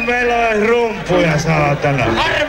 meillä on rumpuja, saatana. Armoeläimet!